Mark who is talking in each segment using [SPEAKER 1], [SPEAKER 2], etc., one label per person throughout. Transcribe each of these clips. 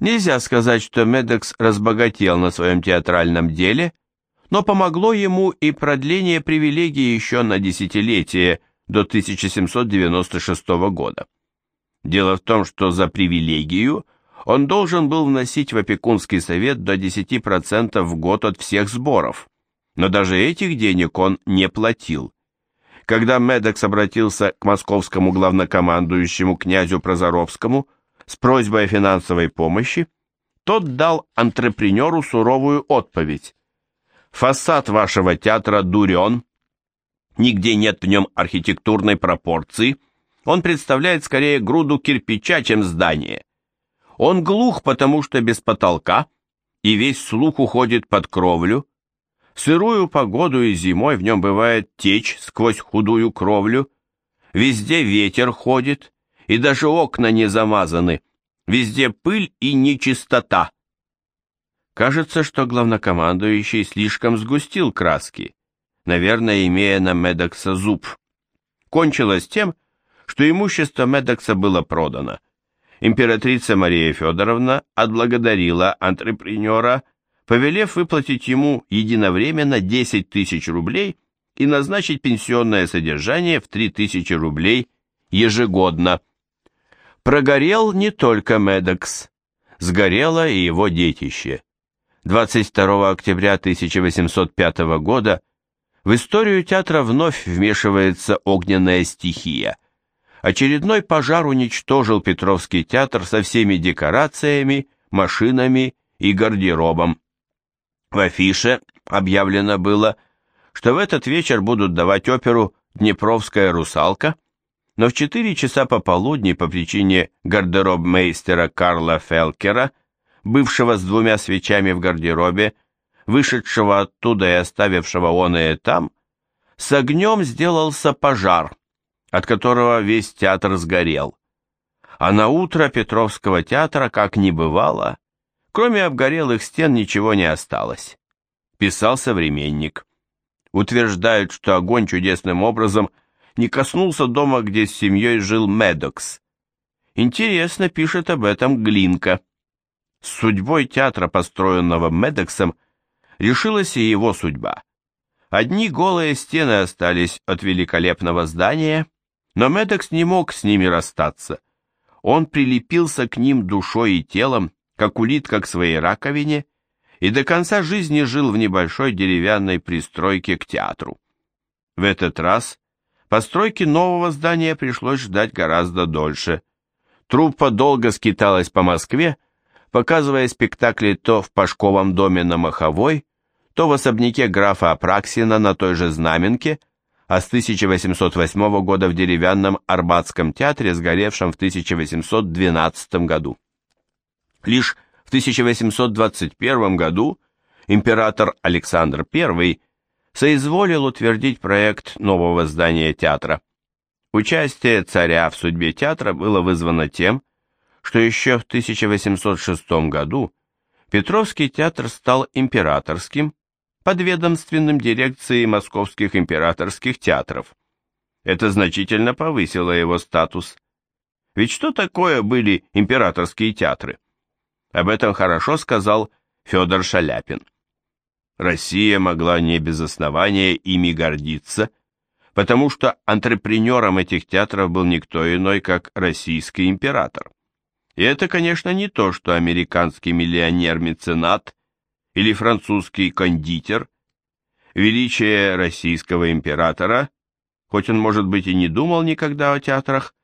[SPEAKER 1] Нельзя сказать, что Медекс разбогател на своем театральном деле, но помогло ему и продление привилегий еще на десятилетие до 1796 года. Дело в том, что за привилегию он должен был вносить в опекунский совет до 10% в год от всех сборов, но даже этих денег он не платил. Когда Медекс обратился к московскому главнокомандующему князю Прозоровскому с просьбой о финансовой помощи, тот дал антрепренеру суровую отповедь. «Фасад вашего театра дурен, нигде нет в нем архитектурной пропорции, он представляет скорее груду кирпича, чем здание. Он глух, потому что без потолка, и весь слух уходит под кровлю. В сырую погоду и зимой в нем бывает течь сквозь худую кровлю. Везде ветер ходит, и даже окна не замазаны. Везде пыль и нечистота. Кажется, что главнокомандующий слишком сгустил краски, наверное, имея на Медокса зуб. Кончилось тем, что имущество Медокса было продано. Императрица Мария Федоровна отблагодарила антрепренера, повелев выплатить ему единовременно 10 тысяч рублей и назначить пенсионное содержание в 3 тысячи рублей ежегодно. Прогорел не только Медокс, сгорело и его детище. 22 октября 1805 года в историю театра вновь вмешивается огненная стихия – очередной пожар уничтожил Петровский театр со всеми декорациями, машинами и гардеробом. В афише объявлено было, что в этот вечер будут давать оперу «Днепровская русалка», но в 4 часа пополудни по причине гардеробмейстера Карла Фелкера, бывшего с двумя свечами в гардеробе, вышедшего оттуда и оставившего он и там, с огнем сделался пожар, от которого весь театр сгорел. А на утро Петровского театра, как не бывало, кроме обгорелых стен ничего не осталось. Писал современник. Утверждают, что огонь чудесным образом не коснулся дома, где с семьей жил Медокс. Интересно пишет об этом Глинка. С судьбой театра, построенного Медоксом, решилась и его судьба. Одни голые стены остались от великолепного здания, но Медекс не мог с ними расстаться. Он прилепился к ним душой и телом, как улитка к своей раковине, и до конца жизни жил в небольшой деревянной пристройке к театру. В этот раз постройки нового здания пришлось ждать гораздо дольше. Труппа долго скиталась по Москве, показывая спектакли то в Пашковом доме на Маховой, то в особняке графа Апраксина на той же Знаменке, а с 1808 года в деревянном Арбатском театре, сгоревшем в 1812 году. Лишь в 1821 году император Александр I соизволил утвердить проект нового здания театра. Участие царя в судьбе театра было вызвано тем, что еще в 1806 году Петровский театр стал императорским, подведомственным дирекции московских императорских театров. Это значительно повысило его статус. Ведь что такое были императорские театры? Об этом хорошо сказал Федор Шаляпин. Россия могла не без основания ими гордиться, потому что антрепренером этих театров был никто иной, как российский император. И это, конечно, не то, что американский миллионер-меценат или французский кондитер, величие российского императора, хоть он, может быть, и не думал никогда о театрах,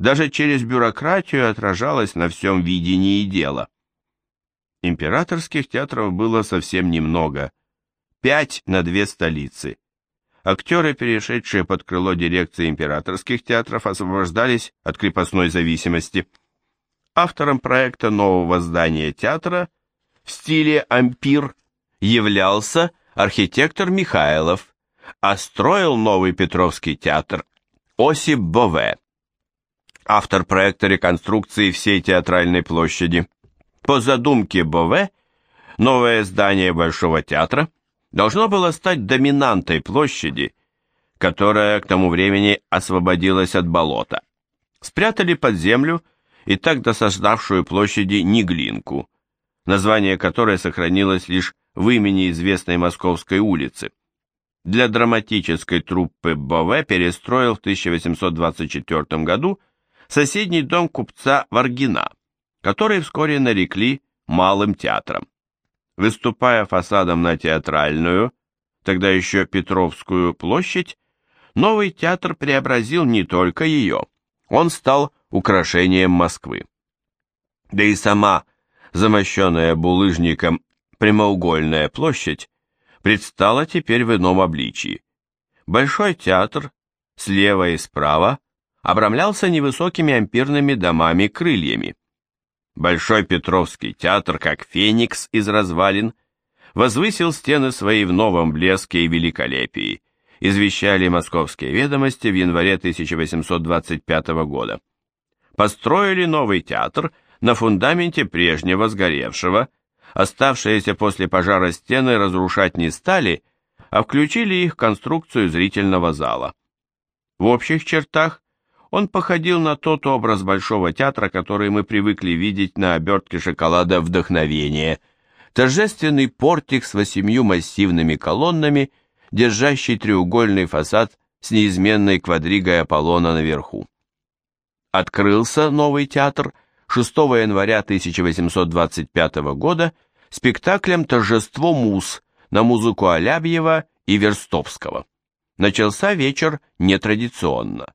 [SPEAKER 1] даже через бюрократию отражалось на всем видении дела. Императорских театров было совсем немного, пять на две столицы. Актеры, перешедшие под крыло дирекции императорских театров, освобождались от крепостной зависимости. Автором проекта нового здания театра – в стиле ампир являлся архитектор Михайлов, а строил новый Петровский театр Осип Бове, автор проекта реконструкции всей театральной площади. По задумке Бове, новое здание Большого театра должно было стать доминантой площади, которая к тому времени освободилась от болота. Спрятали под землю и так досаждавшую площади Неглинку, название которой сохранилось лишь в имени известной Московской улицы. Для драматической труппы Бове перестроил в 1824 году соседний дом купца Варгина, который вскоре нарекли Малым театром. Выступая фасадом на театральную, тогда еще Петровскую площадь, новый театр преобразил не только ее, он стал украшением Москвы. Да и сама замощенная булыжником прямоугольная площадь предстала теперь в ином обличии. Большой театр слева и справа обрамлялся невысокими ампирными домами-крыльями. Большой Петровский театр, как феникс из развалин, возвысил стены свои в новом блеске и великолепии, извещали московские ведомости в январе 1825 года. Построили новый театр на фундаменте прежнего сгоревшего, оставшиеся после пожара стены разрушать не стали, а включили их в конструкцию зрительного зала. В общих чертах он походил на тот образ Большого театра, который мы привыкли видеть на обертке шоколада «Вдохновение», торжественный портик с восемью массивными колоннами, держащий треугольный фасад с неизменной квадригой Аполлона наверху. Открылся новый театр 6 января 1825 года спектаклем «Торжество муз» на музыку Алябьева и Верстовского. Начался вечер нетрадиционно.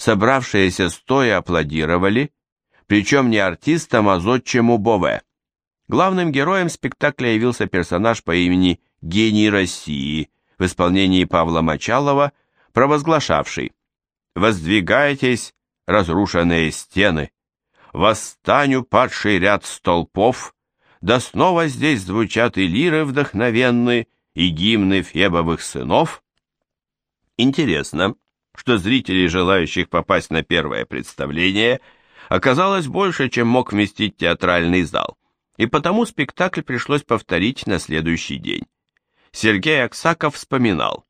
[SPEAKER 1] Собравшиеся стоя аплодировали, причем не артистам, а зодчему Бове. Главным героем спектакля явился персонаж по имени Гений России в исполнении Павла Мочалова, провозглашавший «Воздвигайтесь, разрушенные стены, восстаню падший ряд столпов, да снова здесь звучат и лиры вдохновенные, и гимны Фебовых сынов». Интересно, что зрителей, желающих попасть на первое представление, оказалось больше, чем мог вместить театральный зал и потому спектакль пришлось повторить на следующий день. Сергей Аксаков вспоминал.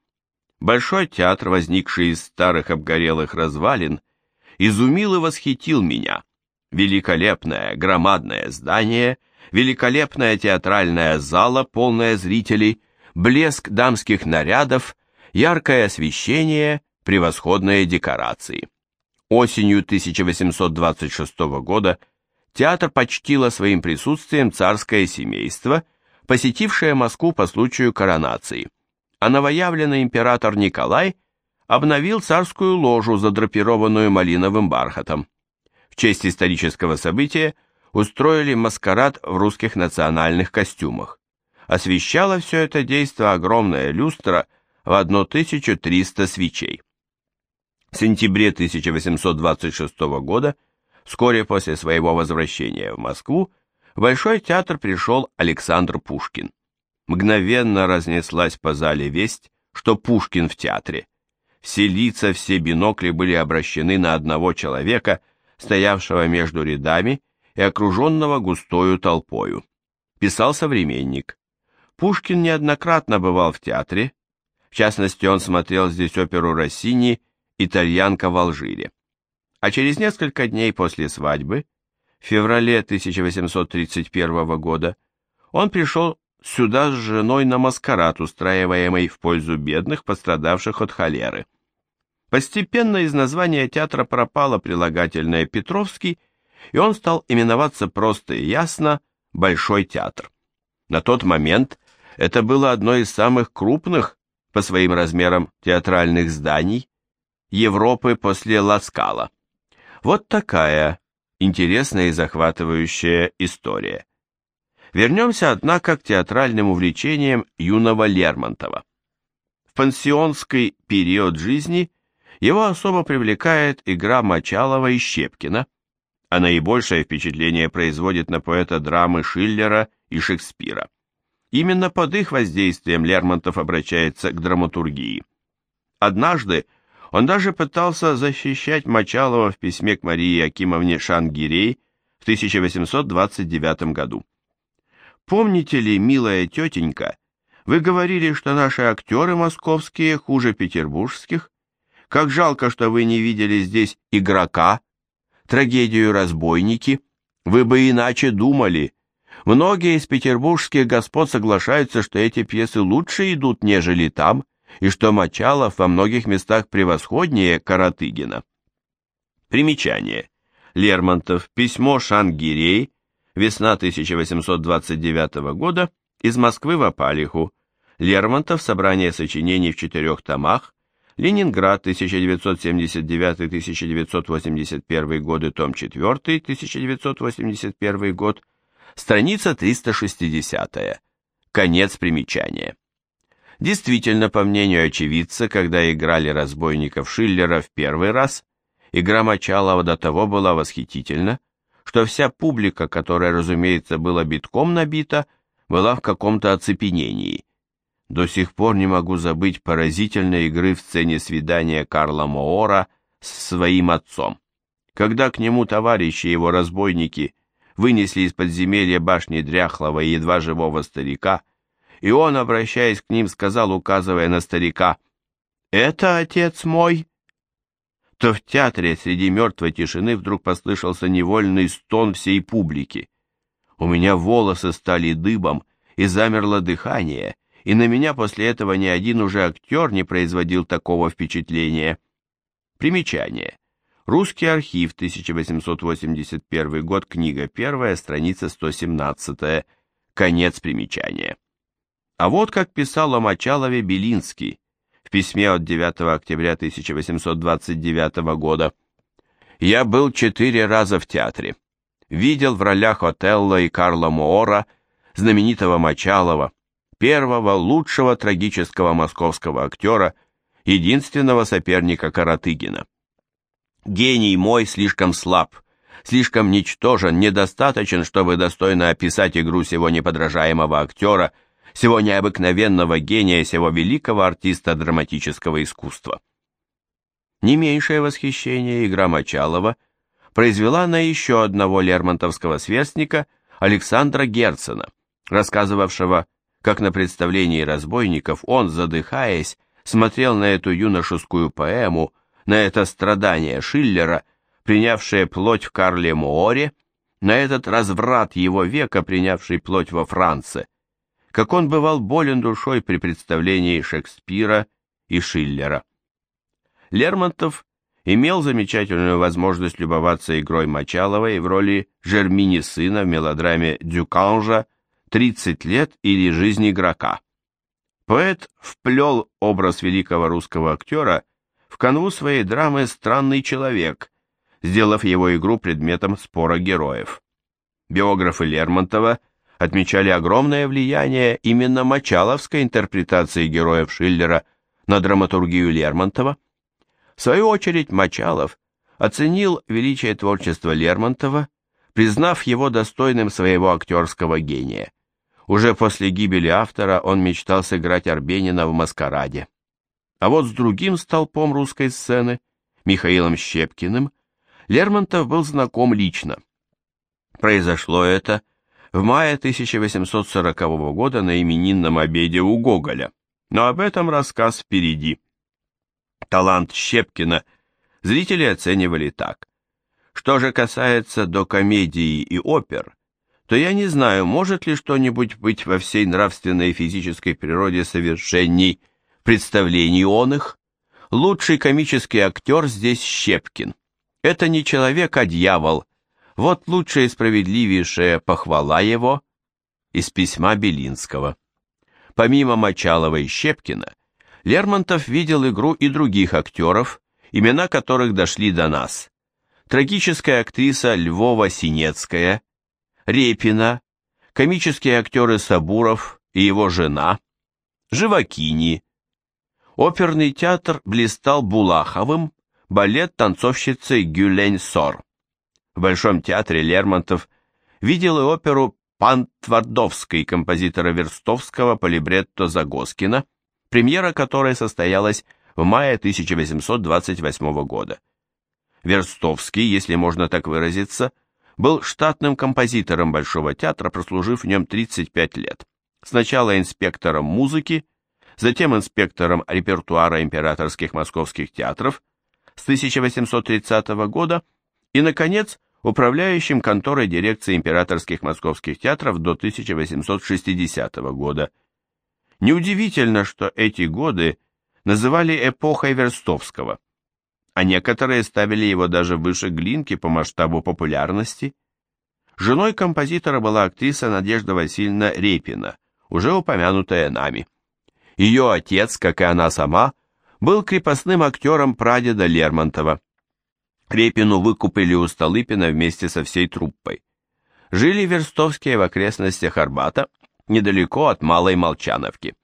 [SPEAKER 1] Большой театр, возникший из старых обгорелых развалин, изумил и восхитил меня. Великолепное, громадное здание, великолепная театральная зала, полная зрителей, блеск дамских нарядов, яркое освещение, превосходные декорации. Осенью 1826 года театр почтило своим присутствием царское семейство, посетившее Москву по случаю коронации, а новоявленный император Николай обновил царскую ложу, задрапированную малиновым бархатом. В честь исторического события устроили маскарад в русских национальных костюмах. Освещало все это действо огромная люстра в 1300 свечей. В сентябре 1826 года Вскоре после своего возвращения в Москву в Большой театр пришел Александр Пушкин. Мгновенно разнеслась по зале весть, что Пушкин в театре. Все лица, все бинокли были обращены на одного человека, стоявшего между рядами и окруженного густою толпою. Писал современник. Пушкин неоднократно бывал в театре, в частности, он смотрел здесь оперу Россини «Итальянка в Алжире» а через несколько дней после свадьбы, в феврале 1831 года, он пришел сюда с женой на маскарад, устраиваемый в пользу бедных, пострадавших от холеры. Постепенно из названия театра пропало прилагательное «Петровский», и он стал именоваться просто и ясно «Большой театр». На тот момент это было одно из самых крупных по своим размерам театральных зданий Европы после Ласкала. Вот такая интересная и захватывающая история. Вернемся, однако, к театральным увлечениям юного Лермонтова. В пансионский период жизни его особо привлекает игра Мочалова и Щепкина, а наибольшее впечатление производит на поэта драмы Шиллера и Шекспира. Именно под их воздействием Лермонтов обращается к драматургии. Однажды он даже пытался защищать Мочалова в письме к Марии Акимовне Шангирей в 1829 году. «Помните ли, милая тетенька, вы говорили, что наши актеры московские хуже петербургских? Как жалко, что вы не видели здесь игрока. трагедию «Разбойники», вы бы иначе думали. Многие из петербургских господ соглашаются, что эти пьесы лучше идут, нежели там, и что Мочалов во многих местах превосходнее Каратыгина. Примечание. Лермонтов. Письмо Шангирей. Весна 1829 года. Из Москвы в Апалиху. Лермонтов. Собрание сочинений в четырех томах. Ленинград, 1979-1981 годы, том 4, 1981 год, страница 360. Конец примечания. Действительно, по мнению очевидца, когда играли разбойников Шиллера в первый раз, игра Мочалова до того была восхитительна, что вся публика, которая, разумеется, была битком набита, была в каком-то оцепенении. До сих пор не могу забыть поразительной игры в сцене свидания Карла Моора с своим отцом. Когда к нему товарищи его разбойники вынесли из подземелья башни дряхлого и едва живого старика, и он, обращаясь к ним, сказал, указывая на старика, «Это отец мой!» то в театре среди мертвой тишины вдруг послышался невольный стон всей публики. У меня волосы стали дыбом, и замерло дыхание, и на меня после этого ни один уже актер не производил такого впечатления. Примечание. Русский архив, 1881 год, книга первая, страница 117, конец примечания. А вот как писал о Мочалове Белинский в письме от 9 октября 1829 года. «Я был четыре раза в театре. Видел в ролях Отелло и Карла Моора знаменитого Мочалова, первого лучшего трагического московского актера, единственного соперника Каратыгина. Гений мой слишком слаб, слишком ничтожен, недостаточен, чтобы достойно описать игру сего неподражаемого актера, сего необыкновенного гения, сего великого артиста драматического искусства. Не меньшее восхищение игра Мочалова произвела на еще одного лермонтовского сверстника Александра Герцена, рассказывавшего как на представлении разбойников он, задыхаясь, смотрел на эту юношескую поэму, на это страдание Шиллера, принявшее плоть в Карле Мооре, на этот разврат его века, принявший плоть во Франции, как он бывал болен душой при представлении Шекспира и Шиллера. Лермонтов имел замечательную возможность любоваться игрой Мочаловой в роли Жермини сына в мелодраме «Дюканжа» «30 лет или жизнь игрока». Поэт вплел образ великого русского актера в канву своей драмы «Странный человек», сделав его игру предметом спора героев. Биографы Лермонтова отмечали огромное влияние именно мочаловской интерпретации героев Шиллера на драматургию Лермонтова. В свою очередь Мочалов оценил величие творчества Лермонтова, признав его достойным своего актерского гения. Уже после гибели автора он мечтал сыграть Арбенина в «Маскараде». А вот с другим столпом русской сцены, Михаилом Щепкиным, Лермонтов был знаком лично. Произошло это в мае 1840 года на именинном обеде у Гоголя, но об этом рассказ впереди. Талант Щепкина зрители оценивали так. Что же касается до комедии и опер, то я не знаю, может ли что-нибудь быть во всей нравственной и физической природе совершенней представлений он их. Лучший комический актер здесь Щепкин. Это не человек, а дьявол. Вот лучшая и справедливейшая похвала его из письма Белинского. Помимо Мочалова и Щепкина, Лермонтов видел игру и других актеров, имена которых дошли до нас. Трагическая актриса Львова Синецкая, Репина, комические актеры Сабуров и его жена, Живакини. Оперный театр блистал Булаховым, балет танцовщицей Гюлень Сор. В Большом театре Лермонтов видел и оперу «Пан Твардовский» композитора Верстовского по либретто Загоскина, премьера которой состоялась в мае 1828 года. Верстовский, если можно так выразиться, был штатным композитором Большого театра, прослужив в нем 35 лет. Сначала инспектором музыки, затем инспектором репертуара императорских московских театров с 1830 года и, наконец, управляющим конторой дирекции императорских московских театров до 1860 года. Неудивительно, что эти годы называли эпохой Верстовского, а некоторые ставили его даже выше Глинки по масштабу популярности. Женой композитора была актриса Надежда Васильевна Репина, уже упомянутая нами. Ее отец, как и она сама, был крепостным актером прадеда Лермонтова. Репину выкупили у Столыпина вместе со всей труппой. Жили Верстовские в окрестностях Арбата, недалеко от Малой Молчановки.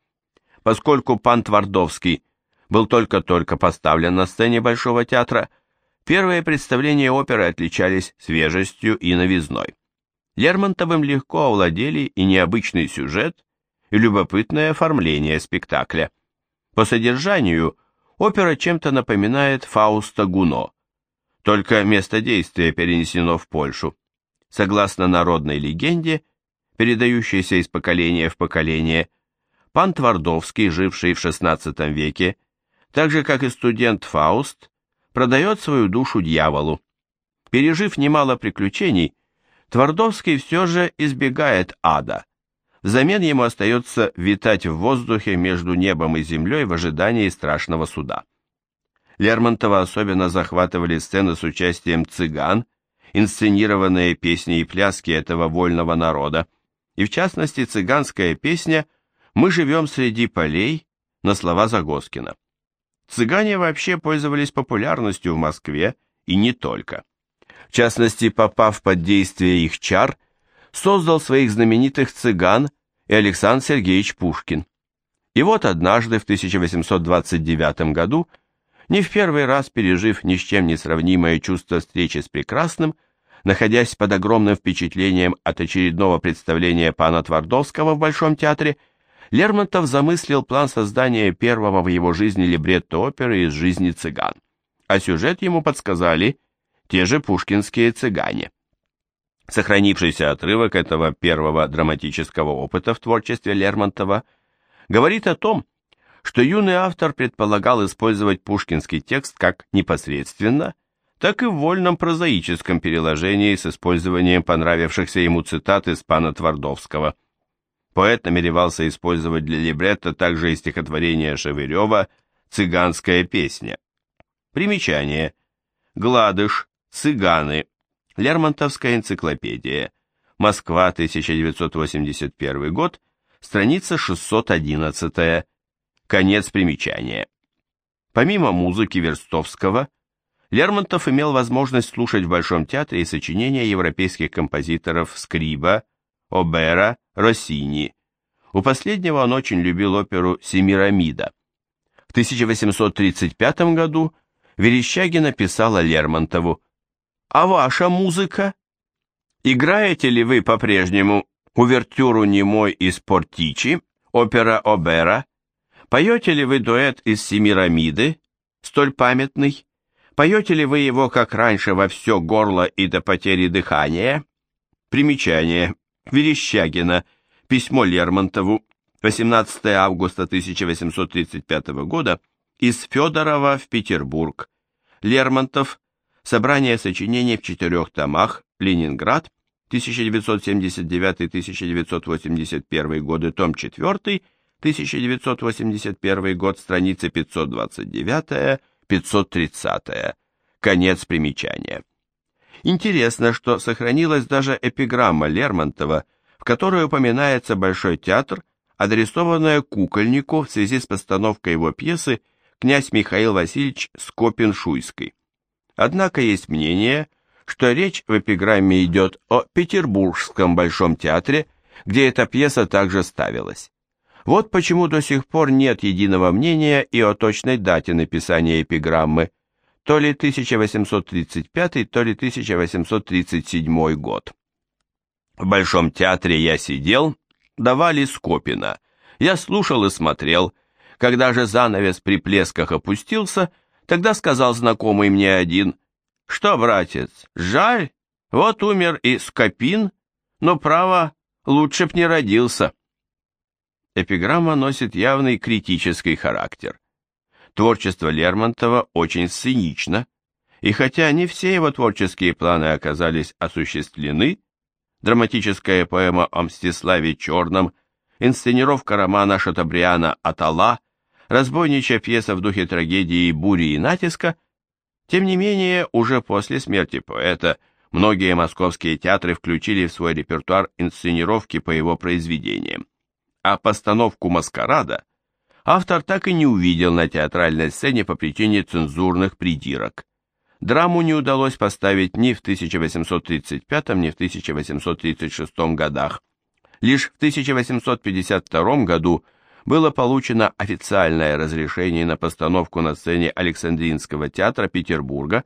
[SPEAKER 1] Поскольку пан Твардовский был только-только поставлен на сцене Большого театра, первые представления оперы отличались свежестью и новизной. Лермонтовым легко овладели и необычный сюжет, и любопытное оформление спектакля. По содержанию опера чем-то напоминает Фауста Гуно, только место действия перенесено в Польшу. Согласно народной легенде, передающейся из поколения в поколение, пан Твардовский, живший в XVI веке, так же как и студент Фауст, продает свою душу дьяволу. Пережив немало приключений, Твардовский все же избегает ада. Взамен ему остается витать в воздухе между небом и землей в ожидании страшного суда. Лермонтова особенно захватывали сцены с участием цыган, инсценированные песни и пляски этого вольного народа, и в частности цыганская песня «Мы живем среди полей» на слова Загоскина. Цыгане вообще пользовались популярностью в Москве и не только. В частности, попав под действие их чар, создал своих знаменитых цыган и Александр Сергеевич Пушкин. И вот однажды в 1829 году не в первый раз пережив ни с чем не сравнимое чувство встречи с прекрасным, находясь под огромным впечатлением от очередного представления пана Твардовского в Большом театре, Лермонтов замыслил план создания первого в его жизни либретто оперы из жизни цыган. А сюжет ему подсказали те же пушкинские цыгане. Сохранившийся отрывок этого первого драматического опыта в творчестве Лермонтова говорит о том, что юный автор предполагал использовать пушкинский текст как непосредственно, так и в вольном прозаическом переложении с использованием понравившихся ему цитат из пана Твардовского. Поэт намеревался использовать для либретто также и стихотворение Шевырева «Цыганская песня». Примечание. Гладыш, цыганы. Лермонтовская энциклопедия. Москва, 1981 год, страница 611 Конец примечания. Помимо музыки Верстовского, Лермонтов имел возможность слушать в Большом театре и сочинения европейских композиторов Скриба, Обера, Россини. У последнего он очень любил оперу «Семирамида». В 1835 году Верещагин написала Лермонтову «А ваша музыка? Играете ли вы по-прежнему увертюру немой из Портичи, опера Обера, Поете ли вы дуэт из Семирамиды, столь памятный? Поете ли вы его, как раньше, во все горло и до потери дыхания? Примечание. Верещагина. Письмо Лермонтову. 18 августа 1835 года. Из Федорова в Петербург. Лермонтов. Собрание сочинений в четырех томах. Ленинград. 1979-1981 годы, том 4, 1981 год, страницы 529-530. Конец примечания. Интересно, что сохранилась даже эпиграмма Лермонтова, в которой упоминается Большой театр, адресованная кукольнику в связи с постановкой его пьесы «Князь Михаил Васильевич Скопин-Шуйский». Однако есть мнение, что речь в эпиграмме идет о Петербургском Большом театре, где эта пьеса также ставилась. Вот почему до сих пор нет единого мнения и о точной дате написания эпиграммы, то ли 1835, то ли 1837 год. В Большом театре я сидел, давали Скопина. Я слушал и смотрел. Когда же занавес при плесках опустился, тогда сказал знакомый мне один, «Что, братец, жаль? Вот умер и Скопин, но, право, лучше б не родился». Эпиграмма носит явный критический характер. Творчество Лермонтова очень сценично, И хотя не все его творческие планы оказались осуществлены, драматическая поэма о Мстиславе Черном, инсценировка романа Шатабриана «Атала», разбойничья пьеса в духе трагедии «Бури и натиска», тем не менее, уже после смерти поэта многие московские театры включили в свой репертуар инсценировки по его произведениям. А постановку «Маскарада» автор так и не увидел на театральной сцене по причине цензурных придирок. Драму не удалось поставить ни в 1835, ни в 1836 годах. Лишь в 1852 году было получено официальное разрешение на постановку на сцене Александринского театра Петербурга.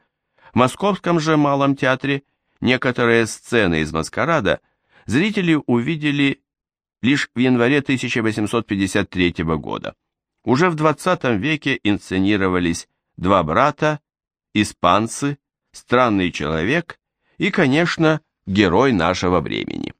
[SPEAKER 1] В Московском же Малом театре некоторые сцены из «Маскарада» зрители увидели лишь в январе 1853 года. Уже в 20 веке инсценировались «Два брата», «Испанцы», «Странный человек» и, конечно, «Герой нашего времени».